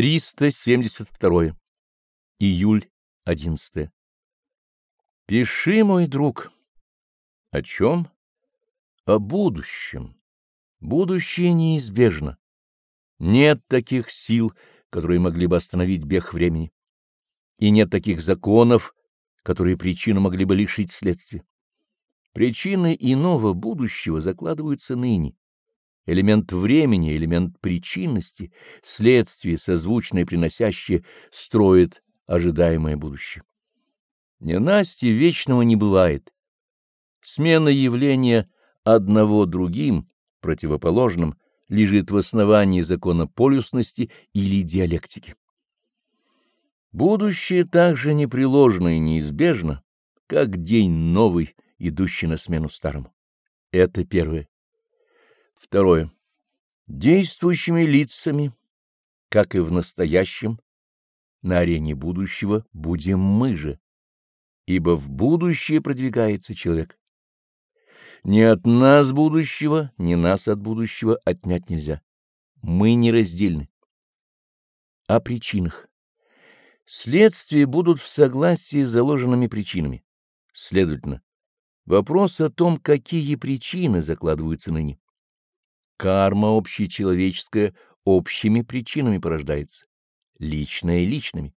372. Июль 11. Пиши, мой друг. О чем? О будущем. Будущее неизбежно. Нет таких сил, которые могли бы остановить бег времени. И нет таких законов, которые причину могли бы лишить следствия. Причины иного будущего закладываются ныне. Элемент времени, элемент причинности, следствие, созвучное приносящее, строит ожидаемое будущее. Ненасти вечного не бывает. Смена явления одного другим, противоположным, лежит в основании закона полюсности или диалектики. Будущее также непреложно и неизбежно, как день новый, идущий на смену старому. Это первое. Второе. Действующими лицами, как и в настоящем, на арене будущего будем мы же, ибо в будущее продвигается человек. Ни от нас будущего, ни нас от будущего отнять нельзя. Мы нераздельны. О причинах. Следствия будут в согласии с заложенными причинами. Следовательно, вопрос о том, какие причины закладываются ныне. Карма общечеловеческая общими причинами порождается, личное личными.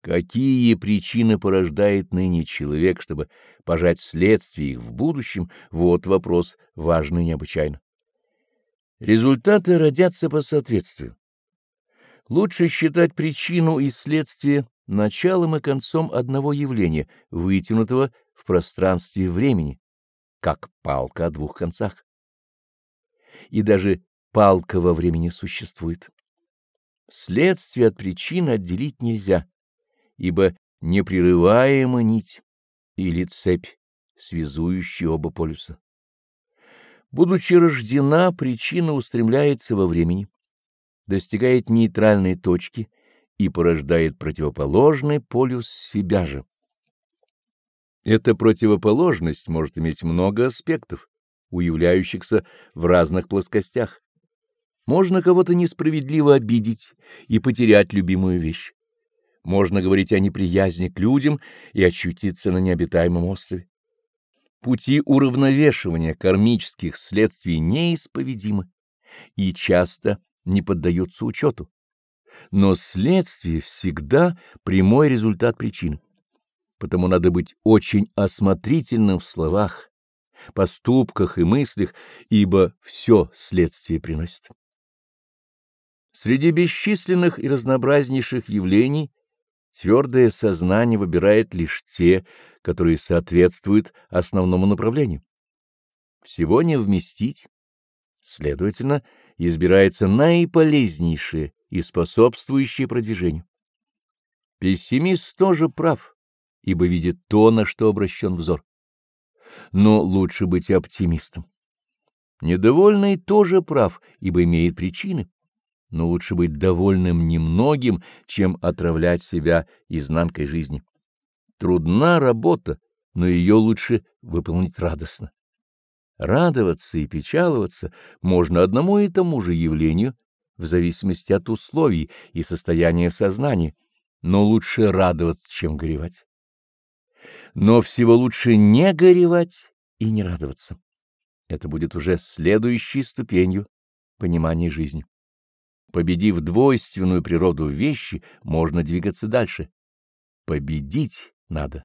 Какие причины порождает ныне человек, чтобы пожать следствие их в будущем, вот вопрос важный необычайно. Результаты родятся по соответствию. Лучше считать причину и следствие началом и концом одного явления, вытянутого в пространстве времени, как палка о двух концах и даже палка во времени существует. Следствие от причины отделить нельзя, ибо непрерываема нить или цепь, связующая оба полюса. Будучи рождена, причина устремляется во времени, достигает нейтральной точки и порождает противоположный полюс себя же. Эта противоположность может иметь много аспектов, уявляющихся в разных плоскостях. Можно кого-то несправедливо обидеть и потерять любимую вещь. Можно говорить о неприязни к людям и очутиться на необитаемом острове. Пути уравновешивания кармических следствий неисповедимы и часто не поддаются учету. Но следствие всегда прямой результат причины. Потому надо быть очень осмотрительным в словах, поступках и мыслях, ибо все следствие приносит. Среди бесчисленных и разнообразнейших явлений твердое сознание выбирает лишь те, которые соответствуют основному направлению. Всего не вместить, следовательно, избирается наиполезнейшее и способствующее продвижению. Пессимист тоже прав, ибо видит то, на что обращен взор но лучше быть оптимистом. Недовольный тоже прав, ибо имеет причины, но лучше быть довольным немногим, чем отравлять себя изнанкой жизни. Трудна работа, но ее лучше выполнить радостно. Радоваться и печаловаться можно одному и тому же явлению в зависимости от условий и состояния сознания, но лучше радоваться, чем горевать. Но всего лучше не горевать и не радоваться. Это будет уже следующей ступенью понимания жизни. Победив двойственную природу вещи, можно двигаться дальше. Победить надо.